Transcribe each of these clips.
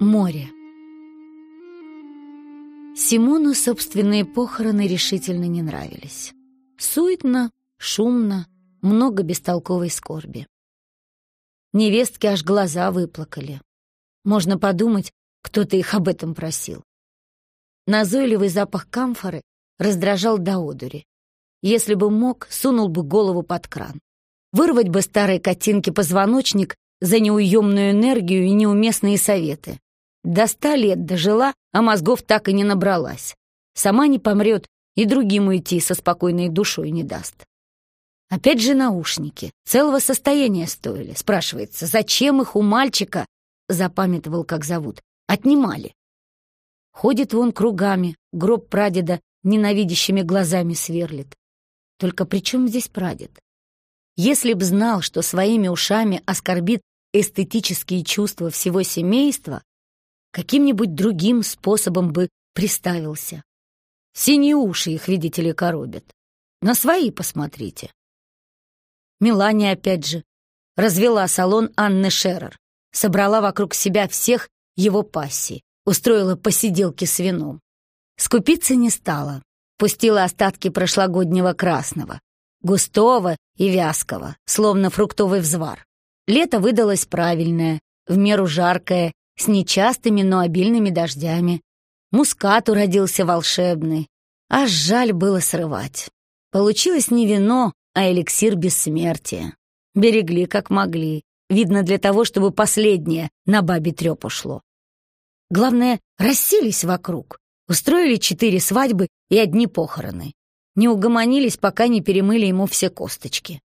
Море. Симону собственные похороны решительно не нравились. Суетно, шумно, много бестолковой скорби. Невестки аж глаза выплакали. Можно подумать, кто-то их об этом просил. Назойливый запах камфоры раздражал до одури. Если бы мог, сунул бы голову под кран. Вырвать бы старой котинке позвоночник за неуемную энергию и неуместные советы. До ста лет дожила, а мозгов так и не набралась. Сама не помрет и другим уйти со спокойной душой не даст. Опять же наушники. Целого состояния стоили. Спрашивается, зачем их у мальчика, запамятовал, как зовут, отнимали? Ходит вон кругами, гроб прадеда ненавидящими глазами сверлит. Только при чем здесь прадед? Если б знал, что своими ушами оскорбит эстетические чувства всего семейства, каким-нибудь другим способом бы приставился. Синие уши их, видите ли, коробят. На свои посмотрите. Мелания, опять же, развела салон Анны Шерер, собрала вокруг себя всех его пассий, устроила посиделки с вином. Скупиться не стала, пустила остатки прошлогоднего красного, густого и вязкого, словно фруктовый взвар. Лето выдалось правильное, в меру жаркое с нечастыми, но обильными дождями. Мускат уродился волшебный. Аж жаль было срывать. Получилось не вино, а эликсир бессмертия. Берегли как могли. Видно, для того, чтобы последнее на бабе трёп ушло. Главное, расселись вокруг. Устроили четыре свадьбы и одни похороны. Не угомонились, пока не перемыли ему все косточки.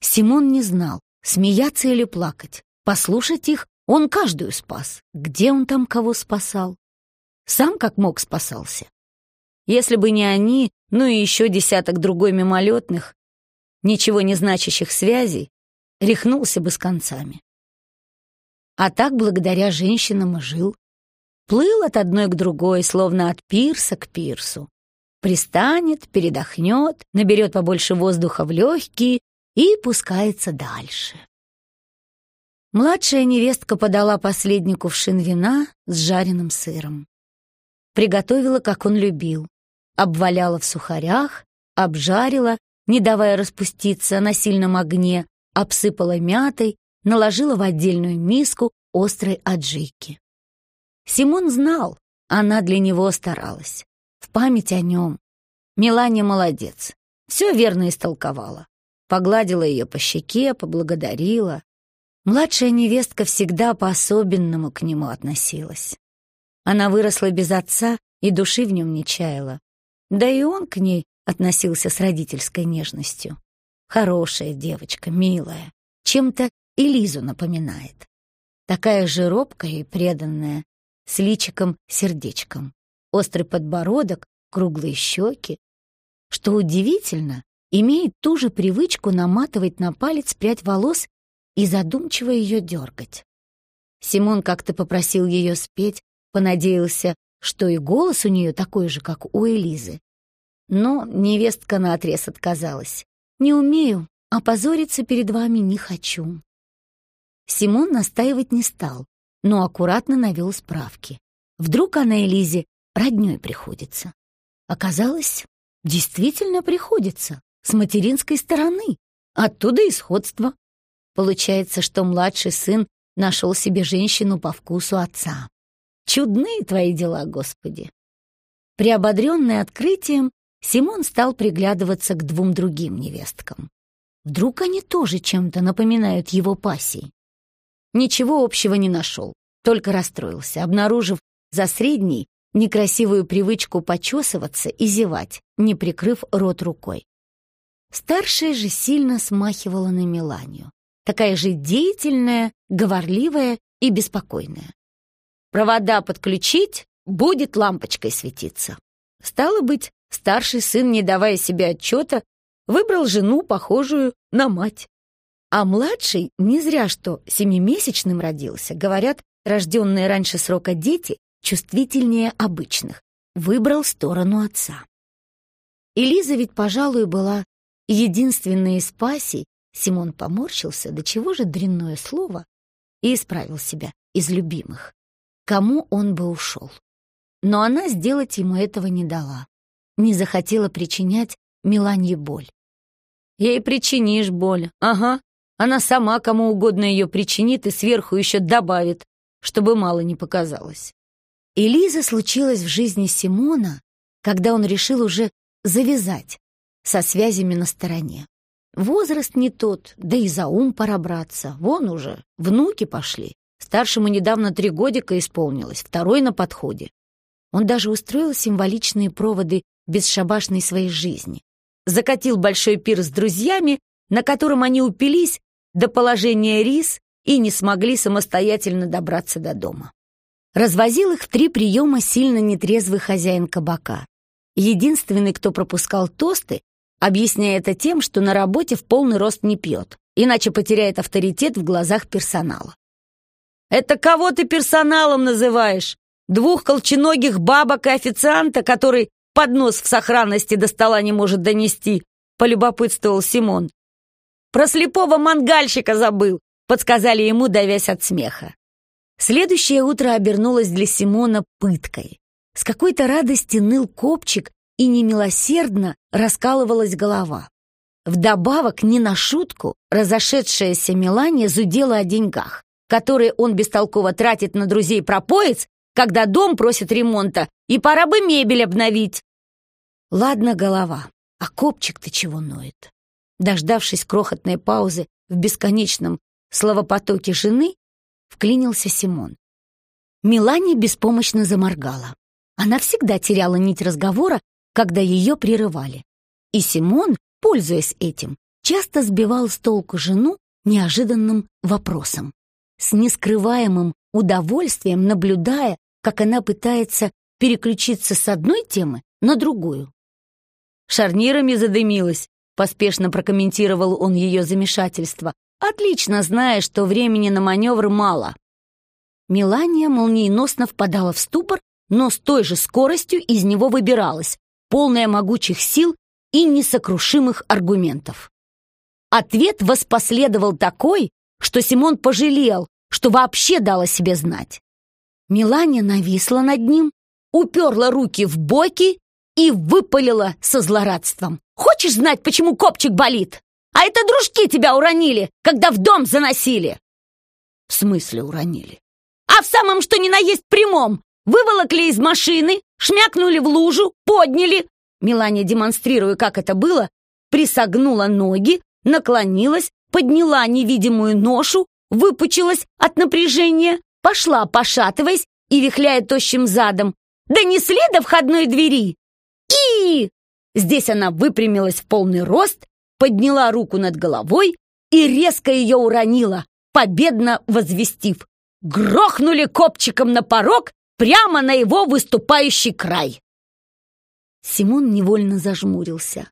Симон не знал, смеяться или плакать. Послушать их он каждую спас. Где он там кого спасал? Сам как мог спасался. Если бы не они, ну и еще десяток другой мимолетных, ничего не значащих связей, рехнулся бы с концами. А так благодаря женщинам и жил. Плыл от одной к другой, словно от пирса к пирсу. Пристанет, передохнет, наберет побольше воздуха в легкие и пускается дальше. Младшая невестка подала последний кувшин вина с жареным сыром. Приготовила, как он любил. Обваляла в сухарях, обжарила, не давая распуститься на сильном огне, обсыпала мятой, наложила в отдельную миску острой аджики. Симон знал, она для него старалась. В память о нем. Мелания молодец. Все верно истолковала. Погладила ее по щеке, поблагодарила. Младшая невестка всегда по-особенному к нему относилась. Она выросла без отца и души в нем не чаяла. Да и он к ней относился с родительской нежностью. Хорошая девочка, милая, чем-то Элизу напоминает. Такая же робкая и преданная, с личиком-сердечком, острый подбородок, круглые щеки. Что удивительно, имеет ту же привычку наматывать на палец прядь волос и задумчиво ее дергать. Симон как-то попросил ее спеть, понадеялся, что и голос у нее такой же, как у Элизы. Но невестка наотрез отказалась. «Не умею, а позориться перед вами не хочу». Симон настаивать не стал, но аккуратно навел справки. Вдруг она Элизе роднёй приходится. Оказалось, действительно приходится, с материнской стороны. Оттуда и сходство. Получается, что младший сын нашел себе женщину по вкусу отца. Чудные твои дела, Господи. Приободренный открытием, Симон стал приглядываться к двум другим невесткам. Вдруг они тоже чем-то напоминают его пассии. Ничего общего не нашел, только расстроился, обнаружив за средней некрасивую привычку почесываться и зевать, не прикрыв рот рукой. Старшая же сильно смахивала на Меланию такая же деятельная, говорливая и беспокойная. Провода подключить, будет лампочкой светиться. Стало быть, старший сын, не давая себе отчета, выбрал жену, похожую на мать. А младший не зря что семимесячным родился. Говорят, рожденные раньше срока дети чувствительнее обычных. Выбрал сторону отца. Элиза ведь, пожалуй, была единственной из пассий, Симон поморщился, до чего же дрянное слово, и исправил себя из любимых. кому он бы ушел. Но она сделать ему этого не дала. Не захотела причинять Миланье боль. Ей причинишь боль, ага. Она сама кому угодно ее причинит и сверху еще добавит, чтобы мало не показалось. И Лиза случилась в жизни Симона, когда он решил уже завязать со связями на стороне. Возраст не тот, да и за ум пора браться. Вон уже, внуки пошли. Старшему недавно три годика исполнилось, второй на подходе. Он даже устроил символичные проводы бесшабашной своей жизни. Закатил большой пир с друзьями, на котором они упились до положения рис и не смогли самостоятельно добраться до дома. Развозил их в три приема сильно нетрезвый хозяин кабака. Единственный, кто пропускал тосты, объясняя это тем, что на работе в полный рост не пьет, иначе потеряет авторитет в глазах персонала. «Это кого ты персоналом называешь? Двух колченогих бабок и официанта, который поднос в сохранности до стола не может донести?» — полюбопытствовал Симон. «Про слепого мангальщика забыл», — подсказали ему, давясь от смеха. Следующее утро обернулось для Симона пыткой. С какой-то радости ныл копчик и немилосердно раскалывалась голова. Вдобавок, не на шутку, разошедшаяся Мелания зудела о деньгах, которые он бестолково тратит на друзей-пропоец, когда дом просит ремонта, и пора бы мебель обновить. Ладно, голова, а копчик-то чего ноет? Дождавшись крохотной паузы в бесконечном словопотоке жены, вклинился Симон. Мелания беспомощно заморгала. Она всегда теряла нить разговора, когда ее прерывали. И Симон, пользуясь этим, часто сбивал с толку жену неожиданным вопросом, с нескрываемым удовольствием наблюдая, как она пытается переключиться с одной темы на другую. «Шарнирами задымилась», — поспешно прокомментировал он ее замешательство, отлично зная, что времени на маневр мало. Мелания молниеносно впадала в ступор, но с той же скоростью из него выбиралась, полная могучих сил и несокрушимых аргументов. Ответ воспоследовал такой, что Симон пожалел, что вообще дал себе знать. Мелания нависла над ним, уперла руки в боки и выпалила со злорадством. «Хочешь знать, почему копчик болит? А это дружки тебя уронили, когда в дом заносили!» «В смысле уронили?» «А в самом что ни на есть прямом! Выволокли из машины, шмякнули в лужу, подняли!» Мелания, демонстрируя, как это было, присогнула ноги, наклонилась, подняла невидимую ношу, выпучилась от напряжения, пошла, пошатываясь и вихляя тощим задом. «Донесли до входной двери!» «И!» Здесь она выпрямилась в полный рост подняла руку над головой и резко ее уронила, победно возвестив. Грохнули копчиком на порог прямо на его выступающий край. Симон невольно зажмурился.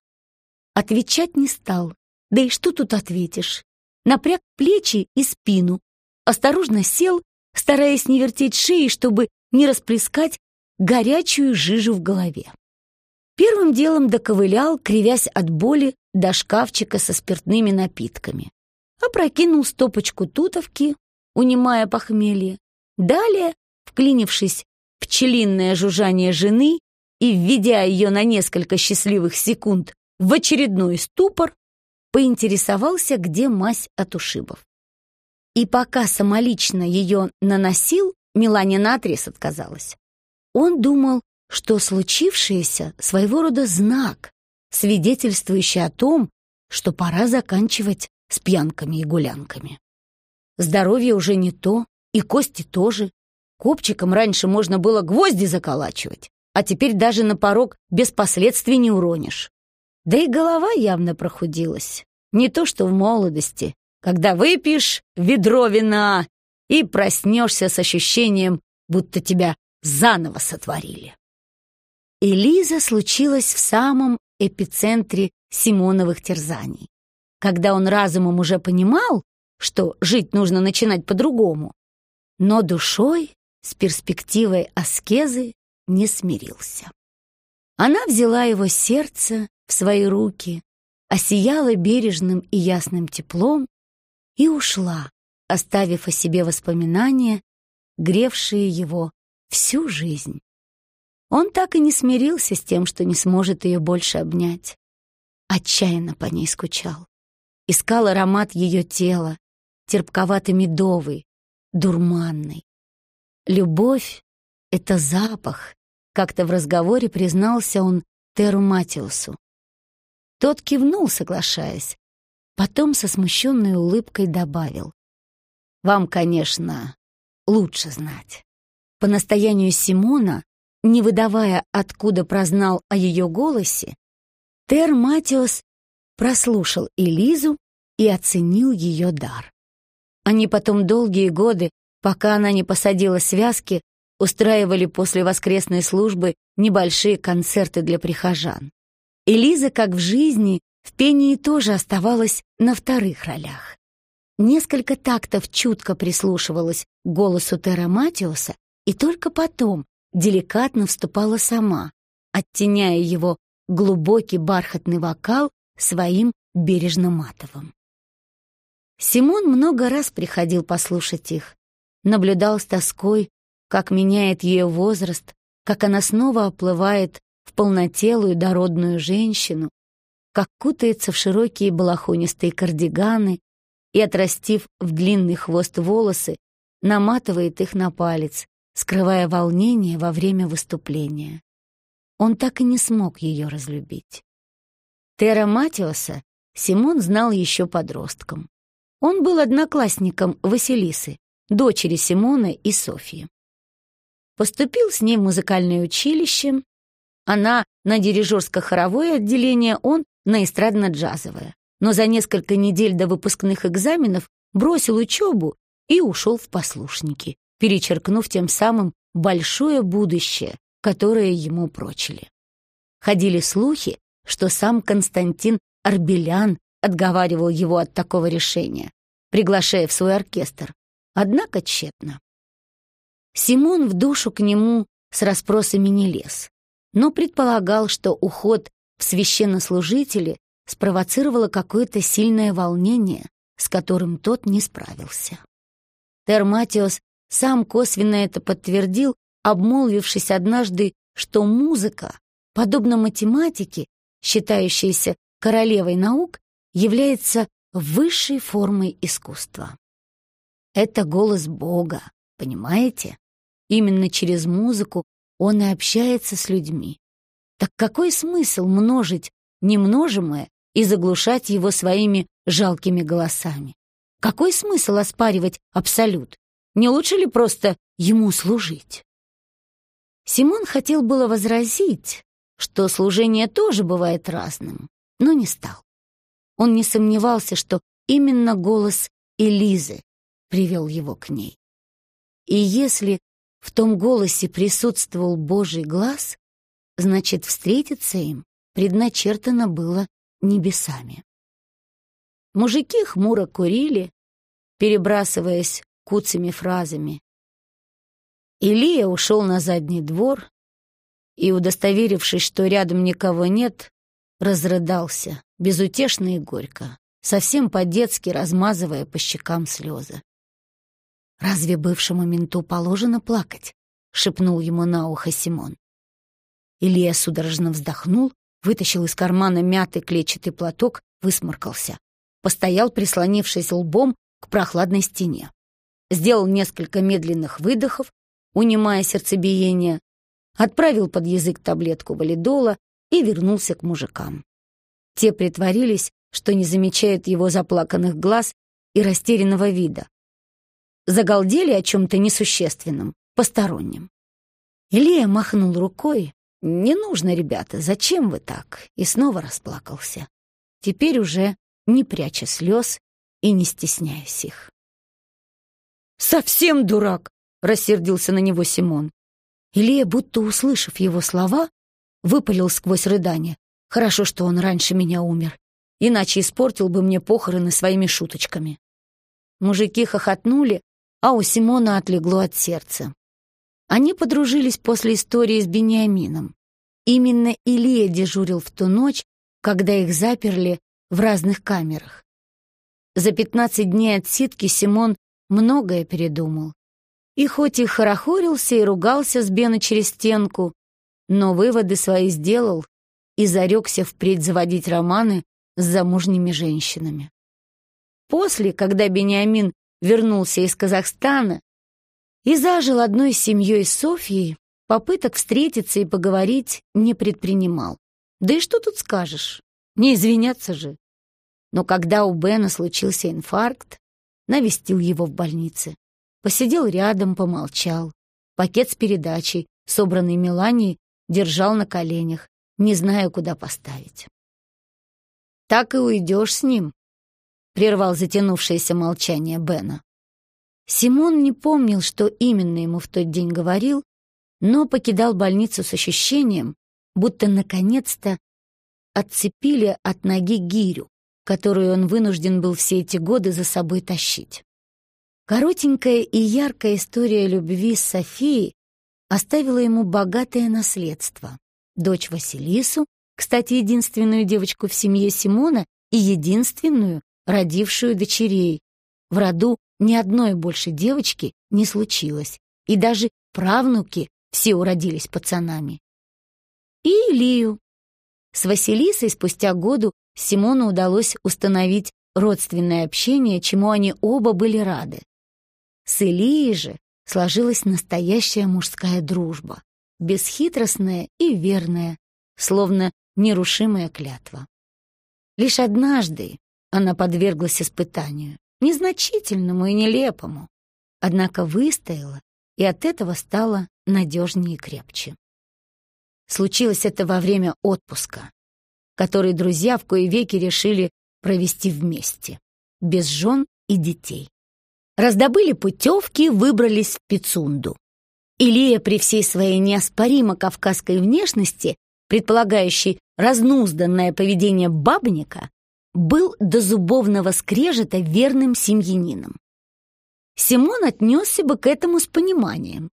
Отвечать не стал. Да и что тут ответишь? Напряг плечи и спину. Осторожно сел, стараясь не вертеть шеи, чтобы не расплескать горячую жижу в голове. Первым делом доковылял, кривясь от боли, до шкафчика со спиртными напитками. Опрокинул стопочку тутовки, унимая похмелье. Далее, вклинившись в пчелиное жужжание жены и введя ее на несколько счастливых секунд в очередной ступор, поинтересовался, где мазь от ушибов. И пока самолично ее наносил, Мелания наотрез отказалась. Он думал, что случившееся своего рода знак, свидетельствующий о том, что пора заканчивать с пьянками и гулянками. Здоровье уже не то, и кости тоже. Копчиком раньше можно было гвозди заколачивать, а теперь даже на порог без последствий не уронишь. Да и голова явно прохудилась. Не то что в молодости, когда выпьешь ведро вина и проснешься с ощущением, будто тебя заново сотворили. И Лиза случилась в самом эпицентре Симоновых терзаний. Когда он разумом уже понимал, что жить нужно начинать по-другому, но душой с перспективой аскезы не смирился. Она взяла его сердце в свои руки, осияла бережным и ясным теплом и ушла, оставив о себе воспоминания, гревшие его всю жизнь. Он так и не смирился с тем, что не сможет ее больше обнять. Отчаянно по ней скучал. Искал аромат ее тела, терпковато-медовый, дурманный. Любовь — это запах, как-то в разговоре признался он Теру Матиусу. Тот кивнул, соглашаясь. Потом со смущенной улыбкой добавил. «Вам, конечно, лучше знать». По настоянию Симона, не выдавая, откуда прознал о ее голосе, Тер Матиос прослушал Элизу и оценил ее дар. Они потом долгие годы, пока она не посадила связки, устраивали после воскресной службы небольшие концерты для прихожан. Элиза, как в жизни, в пении тоже оставалась на вторых ролях. Несколько тактов чутко прислушивалась к голосу Тера Матиоса и только потом деликатно вступала сама, оттеняя его глубокий бархатный вокал своим бережно-матовым. Симон много раз приходил послушать их, наблюдал с тоской, как меняет ее возраст, как она снова оплывает в полнотелую дородную женщину, как кутается в широкие балахонистые кардиганы и, отрастив в длинный хвост волосы, наматывает их на палец, скрывая волнение во время выступления. Он так и не смог ее разлюбить. Тера Матиоса Симон знал еще подростком. Он был одноклассником Василисы, дочери Симона и Софии. Поступил с ней в музыкальное училище, она на дирижерско-хоровое отделение, он на эстрадно-джазовое. Но за несколько недель до выпускных экзаменов бросил учебу и ушел в послушники, перечеркнув тем самым большое будущее, которое ему прочили. Ходили слухи, что сам Константин Арбелян отговаривал его от такого решения, приглашая в свой оркестр, однако тщетно. Симон в душу к нему с расспросами не лез, но предполагал, что уход в священнослужители спровоцировало какое-то сильное волнение, с которым тот не справился. Терматиос сам косвенно это подтвердил, обмолвившись однажды, что музыка, подобно математике, считающейся королевой наук, является высшей формой искусства. Это голос Бога, понимаете? Именно через музыку он и общается с людьми. Так какой смысл множить немножимое и заглушать его своими жалкими голосами? Какой смысл оспаривать абсолют? Не лучше ли просто ему служить? Симон хотел было возразить, что служение тоже бывает разным, но не стал. Он не сомневался, что именно голос Элизы привел его к ней. И если в том голосе присутствовал Божий глаз, значит, встретиться им предначертано было небесами. Мужики хмуро курили, перебрасываясь куцами фразами. Илия ушел на задний двор и, удостоверившись, что рядом никого нет, разрыдался, безутешно и горько, совсем по-детски размазывая по щекам слезы. «Разве бывшему менту положено плакать?» — шепнул ему на ухо Симон. Илья судорожно вздохнул, вытащил из кармана мятый клетчатый платок, высморкался. Постоял, прислонившись лбом к прохладной стене. Сделал несколько медленных выдохов, унимая сердцебиение, отправил под язык таблетку валидола и вернулся к мужикам. Те притворились, что не замечают его заплаканных глаз и растерянного вида. Загалдели о чем-то несущественном, постороннем. Илья махнул рукой. «Не нужно, ребята, зачем вы так?» И снова расплакался. Теперь уже не пряча слез и не стесняясь их. «Совсем дурак!» — рассердился на него Симон. Илья, будто услышав его слова, выпалил сквозь рыдание. «Хорошо, что он раньше меня умер, иначе испортил бы мне похороны своими шуточками». Мужики хохотнули, а у Симона отлегло от сердца. Они подружились после истории с Бениамином. Именно Илья дежурил в ту ночь, когда их заперли в разных камерах. За 15 дней отсидки Симон многое передумал. И хоть и хорохорился и ругался с Бена через стенку, но выводы свои сделал и зарекся впредь заводить романы с замужними женщинами. После, когда Бениамин вернулся из Казахстана и зажил одной семьей Софьей, попыток встретиться и поговорить не предпринимал. Да и что тут скажешь? Не извиняться же. Но когда у Бена случился инфаркт, навестил его в больнице. Посидел рядом, помолчал. Пакет с передачей, собранный Меланией, держал на коленях, не зная, куда поставить. «Так и уйдешь с ним», — прервал затянувшееся молчание Бена. Симон не помнил, что именно ему в тот день говорил, но покидал больницу с ощущением, будто наконец-то отцепили от ноги гирю, которую он вынужден был все эти годы за собой тащить. Коротенькая и яркая история любви с Софией оставила ему богатое наследство. Дочь Василису, кстати, единственную девочку в семье Симона и единственную, родившую дочерей. В роду ни одной больше девочки не случилось, и даже правнуки все уродились пацанами. И Илью. С Василисой спустя году Симону удалось установить родственное общение, чему они оба были рады. С Илией же сложилась настоящая мужская дружба, бесхитростная и верная, словно нерушимая клятва. Лишь однажды она подверглась испытанию, незначительному и нелепому, однако выстояла и от этого стала надежнее и крепче. Случилось это во время отпуска, который друзья в кои веки решили провести вместе, без жен и детей. Раздобыли путевки, выбрались в Пицунду. Илия при всей своей неоспоримо кавказской внешности, предполагающей разнузданное поведение бабника, был до зубовного скрежета верным семьянином. Симон отнесся бы к этому с пониманием,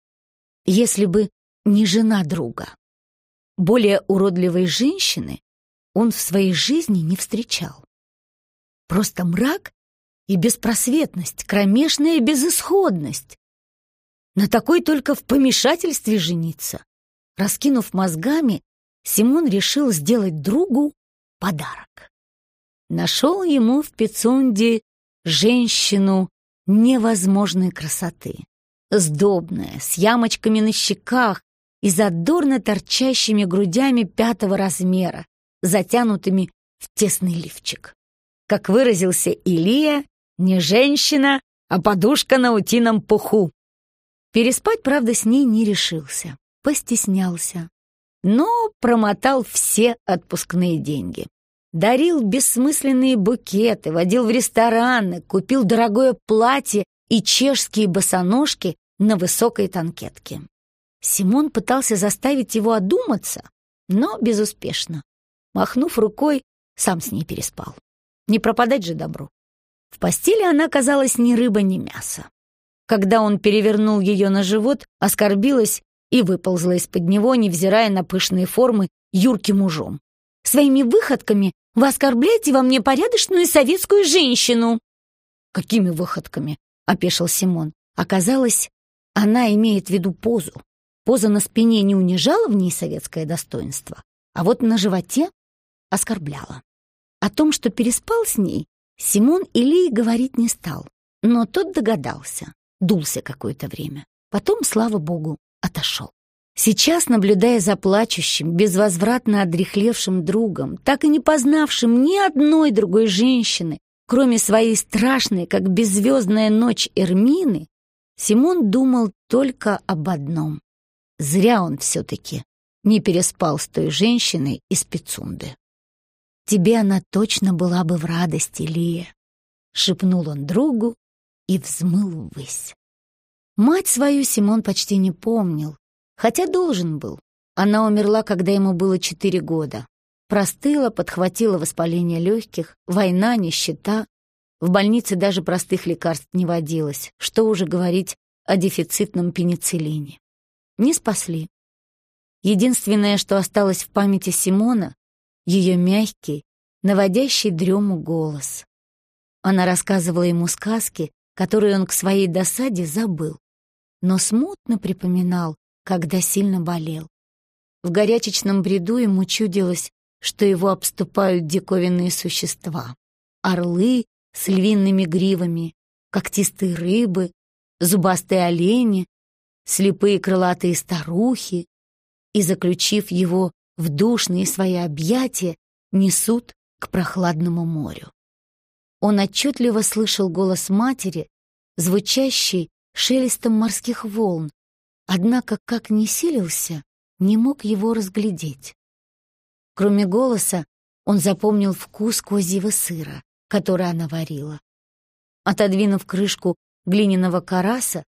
если бы не жена друга. Более уродливой женщины он в своей жизни не встречал. Просто мрак и беспросветность, кромешная безысходность. На такой только в помешательстве жениться. Раскинув мозгами, Симон решил сделать другу подарок. Нашел ему в Пицунде женщину невозможной красоты. Сдобная, с ямочками на щеках и задорно торчащими грудями пятого размера, затянутыми в тесный лифчик. Как выразился Илия, не женщина, а подушка на утином пуху. Переспать, правда, с ней не решился, постеснялся, но промотал все отпускные деньги. Дарил бессмысленные букеты, водил в рестораны, купил дорогое платье и чешские босоножки на высокой танкетке. Симон пытался заставить его одуматься, но безуспешно. Махнув рукой, сам с ней переспал. Не пропадать же добру. В постели она казалась ни рыба, ни мясо. Когда он перевернул ее на живот, оскорбилась и выползла из-под него, невзирая на пышные формы, юрким мужом. «Своими выходками вы оскорбляете во мне порядочную советскую женщину!» «Какими выходками?» — опешил Симон. Оказалось, она имеет в виду позу. Поза на спине не унижала в ней советское достоинство, а вот на животе оскорбляла. О том, что переспал с ней, Симон Илии говорить не стал, но тот догадался, дулся какое-то время. Потом, слава богу, отошел. Сейчас, наблюдая за плачущим, безвозвратно одрехлевшим другом, так и не познавшим ни одной другой женщины, кроме своей страшной, как беззвездная ночь Эрмины, Симон думал только об одном. Зря он все-таки не переспал с той женщиной из Пицунды. Тебе она точно была бы в радости, Лия, — шепнул он другу и взмыл ввысь. Мать свою Симон почти не помнил, хотя должен был. Она умерла, когда ему было четыре года. Простыла, подхватила воспаление легких, война, нищета. В больнице даже простых лекарств не водилось, что уже говорить о дефицитном пенициллине. Не спасли. Единственное, что осталось в памяти Симона, ее мягкий, наводящий дрему голос. Она рассказывала ему сказки, которые он к своей досаде забыл. но смутно припоминал, когда сильно болел. В горячечном бреду ему чудилось, что его обступают диковинные существа. Орлы с львиными гривами, когтистые рыбы, зубастые олени, слепые крылатые старухи, и, заключив его в душные свои объятия, несут к прохладному морю. Он отчетливо слышал голос матери, звучащий шелестом морских волн, однако, как ни силился, не мог его разглядеть. Кроме голоса, он запомнил вкус козьего сыра, который она варила. Отодвинув крышку глиняного караса,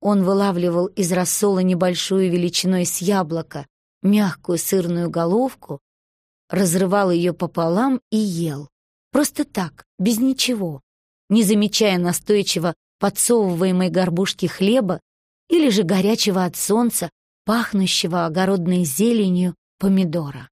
он вылавливал из рассола небольшую величиной с яблоко, мягкую сырную головку, разрывал ее пополам и ел. Просто так, без ничего, не замечая настойчиво подсовываемой горбушки хлеба или же горячего от солнца, пахнущего огородной зеленью помидора.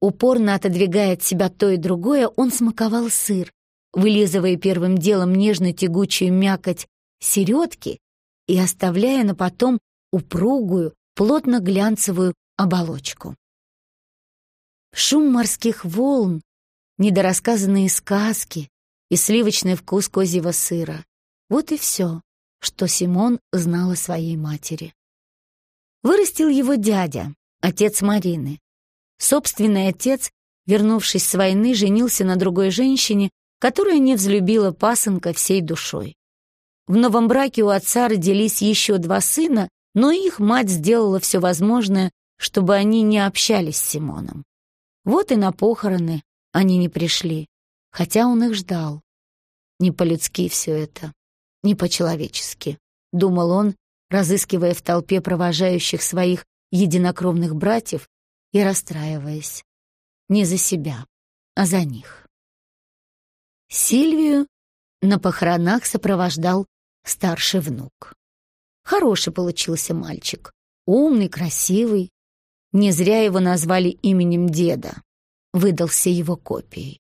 Упорно отодвигая от себя то и другое, он смаковал сыр, вылизывая первым делом нежно-тягучую мякоть середки и оставляя на потом упругую, плотно-глянцевую оболочку. Шум морских волн, недорассказанные сказки и сливочный вкус козьего сыра — вот и все, что Симон знал о своей матери. Вырастил его дядя, отец Марины. Собственный отец, вернувшись с войны, женился на другой женщине, которая не взлюбила пасынка всей душой. В новом браке у отца родились еще два сына, но их мать сделала все возможное, чтобы они не общались с Симоном. Вот и на похороны они не пришли, хотя он их ждал. Не по-людски все это, не по-человечески, думал он, разыскивая в толпе провожающих своих единокровных братьев и расстраиваясь. Не за себя, а за них. Сильвию на похоронах сопровождал старший внук. Хороший получился мальчик, умный, красивый. Не зря его назвали именем деда, выдался его копией.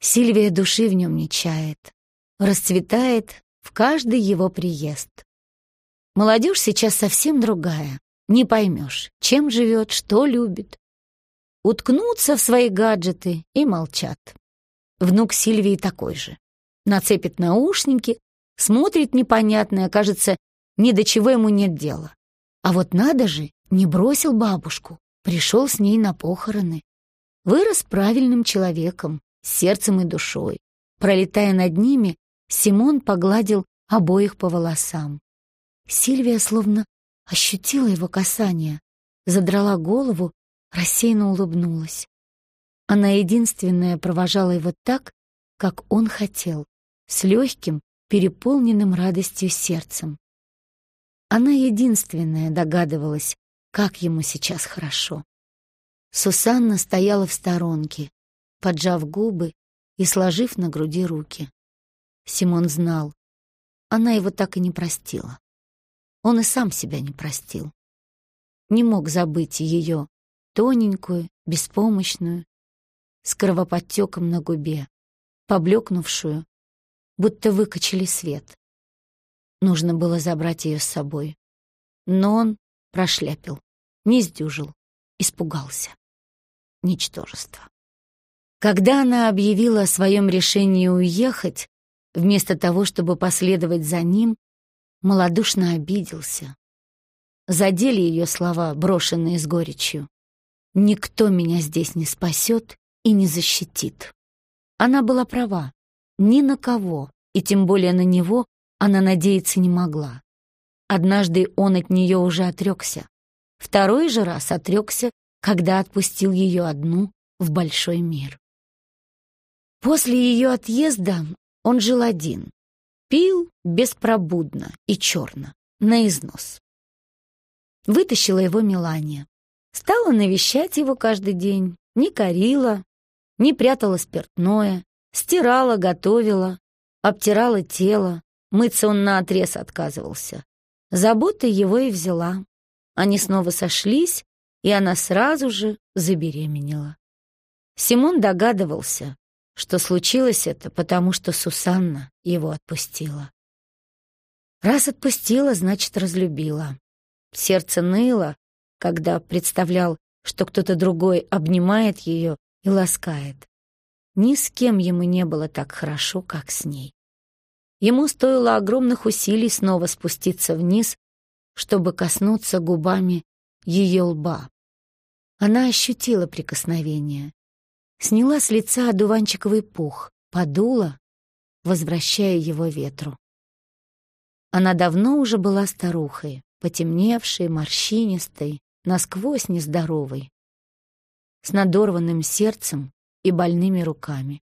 Сильвия души в нем не чает, расцветает в каждый его приезд. Молодежь сейчас совсем другая, не поймешь, чем живет, что любит. Уткнутся в свои гаджеты и молчат. Внук Сильвии такой же. Нацепит наушники, Смотрит непонятное, кажется, ни до чего ему нет дела. А вот надо же, не бросил бабушку, пришел с ней на похороны. Вырос правильным человеком, сердцем и душой. Пролетая над ними, Симон погладил обоих по волосам. Сильвия словно ощутила его касание, задрала голову, рассеянно улыбнулась. Она единственная провожала его так, как он хотел, с легким, переполненным радостью сердцем. Она единственная догадывалась, как ему сейчас хорошо. Сусанна стояла в сторонке, поджав губы и сложив на груди руки. Симон знал, она его так и не простила. Он и сам себя не простил. Не мог забыть ее, тоненькую, беспомощную, с кровоподтеком на губе, поблекнувшую, будто выкачали свет. Нужно было забрать ее с собой. Но он прошляпил, не сдюжил, испугался. Ничтожество. Когда она объявила о своем решении уехать, вместо того, чтобы последовать за ним, малодушно обиделся. Задели ее слова, брошенные с горечью. «Никто меня здесь не спасет и не защитит». Она была права. Ни на кого, и тем более на него, она надеяться не могла. Однажды он от нее уже отрекся. Второй же раз отрекся, когда отпустил ее одну в большой мир. После ее отъезда он жил один. Пил беспробудно и черно, на износ. Вытащила его Мелания. Стала навещать его каждый день, не корила, не прятала спиртное, Стирала, готовила, обтирала тело. Мыться он наотрез отказывался. Забота его и взяла. Они снова сошлись, и она сразу же забеременела. Симон догадывался, что случилось это, потому что Сусанна его отпустила. Раз отпустила, значит, разлюбила. Сердце ныло, когда представлял, что кто-то другой обнимает ее и ласкает. Ни с кем ему не было так хорошо, как с ней. Ему стоило огромных усилий снова спуститься вниз, чтобы коснуться губами ее лба. Она ощутила прикосновение, сняла с лица одуванчиковый пух, подула, возвращая его ветру. Она давно уже была старухой, потемневшей, морщинистой, насквозь нездоровой, с надорванным сердцем и больными руками.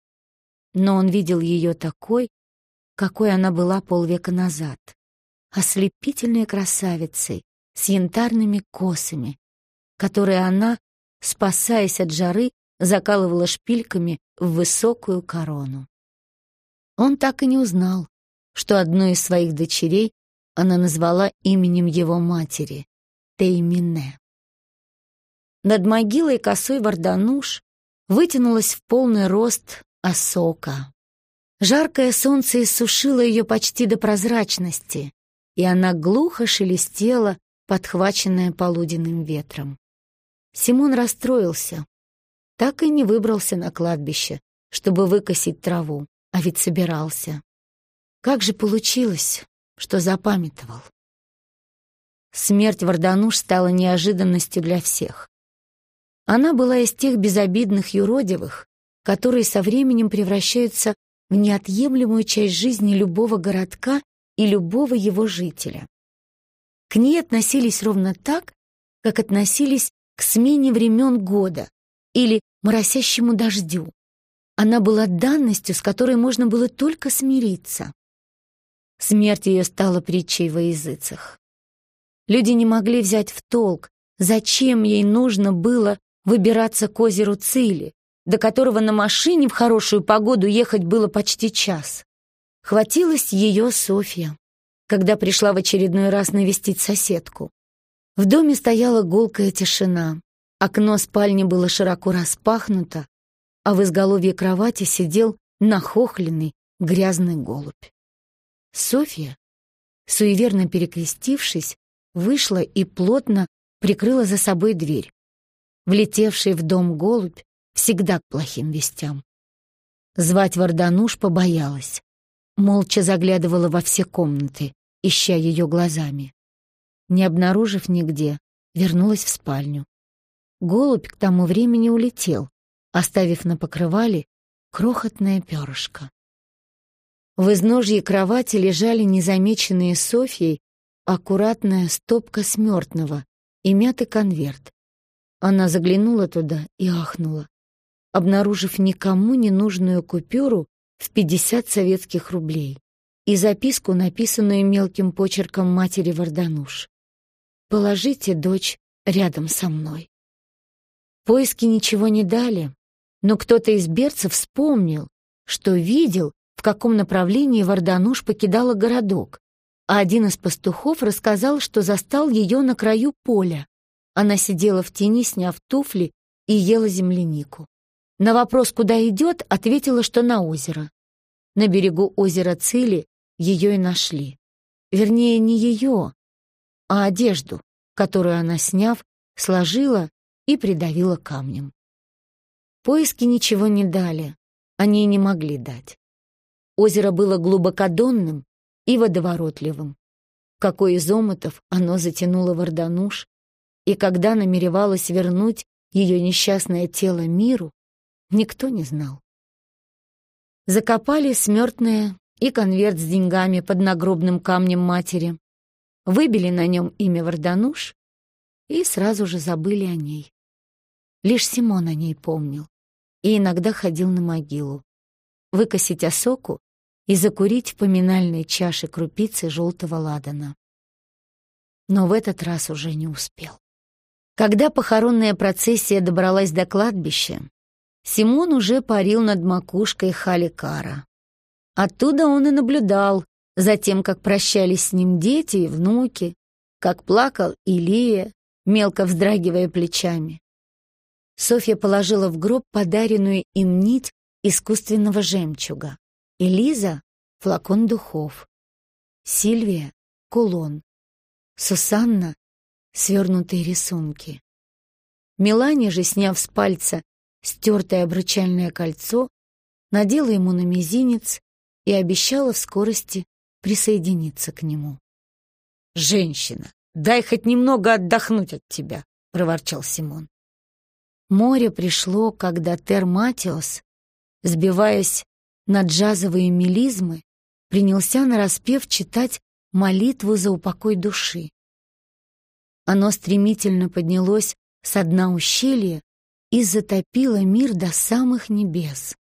Но он видел ее такой, какой она была полвека назад, ослепительной красавицей с янтарными косами, которые она, спасаясь от жары, закалывала шпильками в высокую корону. Он так и не узнал, что одну из своих дочерей она назвала именем его матери — Теймине. Над могилой косой Вардануш вытянулась в полный рост осока. Жаркое солнце иссушило ее почти до прозрачности, и она глухо шелестела, подхваченная полуденным ветром. Симон расстроился. Так и не выбрался на кладбище, чтобы выкосить траву, а ведь собирался. Как же получилось, что запамятовал? Смерть Вардануш стала неожиданностью для всех. Она была из тех безобидных юродивых, которые со временем превращаются в неотъемлемую часть жизни любого городка и любого его жителя. К ней относились ровно так, как относились к смене времен года или моросящему дождю. Она была данностью, с которой можно было только смириться. Смерть ее стала притчей во языцах. Люди не могли взять в толк, зачем ей нужно было выбираться к озеру Цили, до которого на машине в хорошую погоду ехать было почти час. Хватилась ее Софья, когда пришла в очередной раз навестить соседку. В доме стояла гулкая тишина. Окно спальни было широко распахнуто, а в изголовье кровати сидел нахохленный грязный голубь. Софья, суеверно перекрестившись, вышла и плотно прикрыла за собой дверь. Влетевший в дом голубь всегда к плохим вестям. Звать Вардануш побоялась. Молча заглядывала во все комнаты, ища ее глазами. Не обнаружив нигде, вернулась в спальню. Голубь к тому времени улетел, оставив на покрывале крохотное перышко. В изножье кровати лежали незамеченные Софьей аккуратная стопка смертного и мятый конверт. Она заглянула туда и ахнула обнаружив никому не нужную купюру в 50 советских рублей и записку, написанную мелким почерком матери Вардануш. «Положите дочь рядом со мной». Поиски ничего не дали, но кто-то из берцев вспомнил, что видел, в каком направлении Вардануш покидала городок, а один из пастухов рассказал, что застал ее на краю поля. Она сидела в тени, сняв туфли, и ела землянику. На вопрос, куда идет, ответила, что на озеро. На берегу озера Цили ее и нашли. Вернее, не ее, а одежду, которую она, сняв, сложила и придавила камнем. Поиски ничего не дали, они и не могли дать. Озеро было глубокодонным и водоворотливым. какой из омутов оно затянуло Вардануш, и когда намеревалось вернуть ее несчастное тело миру, никто не знал. Закопали смертное и конверт с деньгами под нагробным камнем матери, выбили на нем имя Вардануш и сразу же забыли о ней. Лишь Симон о ней помнил и иногда ходил на могилу, выкосить осоку и закурить в поминальной чаше крупицы желтого ладана. Но в этот раз уже не успел. Когда похоронная процессия добралась до кладбища, Симон уже парил над макушкой Халикара. Оттуда он и наблюдал за тем, как прощались с ним дети и внуки, как плакал Илия, мелко вздрагивая плечами. Софья положила в гроб подаренную им нить искусственного жемчуга. Элиза — флакон духов. Сильвия кулон. Сусанна — свернутые рисунки. Мелания же, сняв с пальца стертое обручальное кольцо, надела ему на мизинец и обещала в скорости присоединиться к нему. «Женщина, дай хоть немного отдохнуть от тебя», — проворчал Симон. Море пришло, когда Терматиос, сбиваясь на джазовые мелизмы, принялся нараспев читать молитву за упокой души. Оно стремительно поднялось со дна ущелья и затопило мир до самых небес.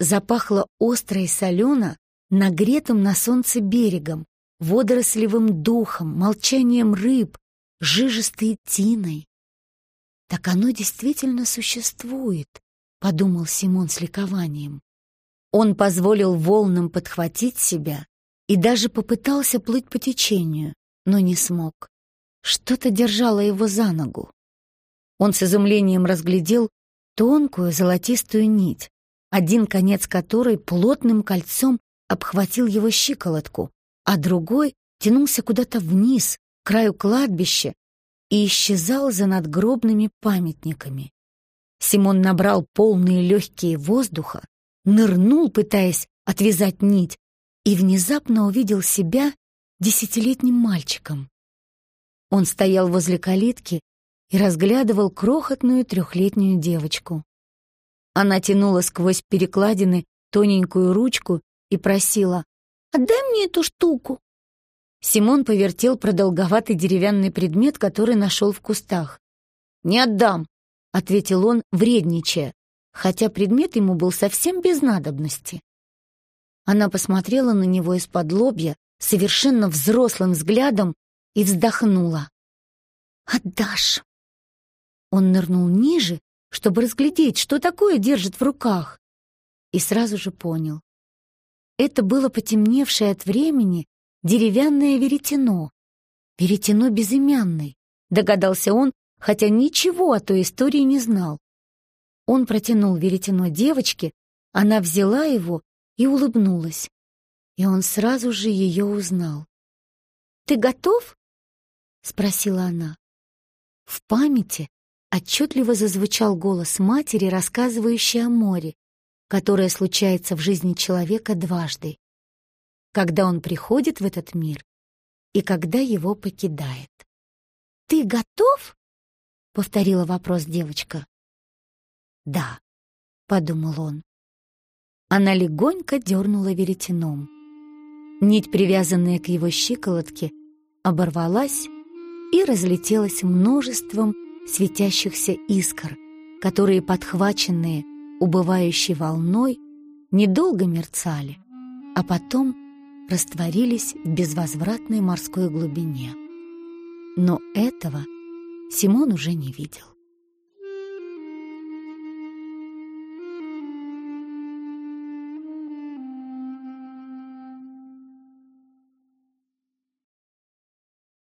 Запахло остро и солено нагретым на солнце берегом, водорослевым духом, молчанием рыб, жижистой тиной. «Так оно действительно существует», — подумал Симон с ликованием. Он позволил волнам подхватить себя и даже попытался плыть по течению, но не смог. Что-то держало его за ногу. Он с изумлением разглядел тонкую золотистую нить, один конец которой плотным кольцом обхватил его щиколотку, а другой тянулся куда-то вниз, к краю кладбища, и исчезал за надгробными памятниками. Симон набрал полные легкие воздуха, нырнул, пытаясь отвязать нить, и внезапно увидел себя десятилетним мальчиком. Он стоял возле калитки и разглядывал крохотную трехлетнюю девочку. Она тянула сквозь перекладины тоненькую ручку и просила «Отдай мне эту штуку». Симон повертел продолговатый деревянный предмет, который нашел в кустах. «Не отдам», — ответил он, вредничая, хотя предмет ему был совсем без надобности. Она посмотрела на него из-под лобья совершенно взрослым взглядом и вздохнула. «Отдашь!» Он нырнул ниже, чтобы разглядеть, что такое держит в руках, и сразу же понял. Это было потемневшее от времени деревянное веретено. Веретено безымянной, догадался он, хотя ничего о той истории не знал. Он протянул веретено девочке, она взяла его и улыбнулась. И он сразу же ее узнал. «Ты готов?» — спросила она. В памяти отчетливо зазвучал голос матери, рассказывающей о море, которое случается в жизни человека дважды. Когда он приходит в этот мир и когда его покидает. «Ты готов?» — повторила вопрос девочка. «Да», — подумал он. Она легонько дернула веретеном. Нить, привязанная к его щиколотке, оборвалась и разлетелась множеством светящихся искр, которые, подхваченные убывающей волной, недолго мерцали, а потом растворились в безвозвратной морской глубине. Но этого Симон уже не видел.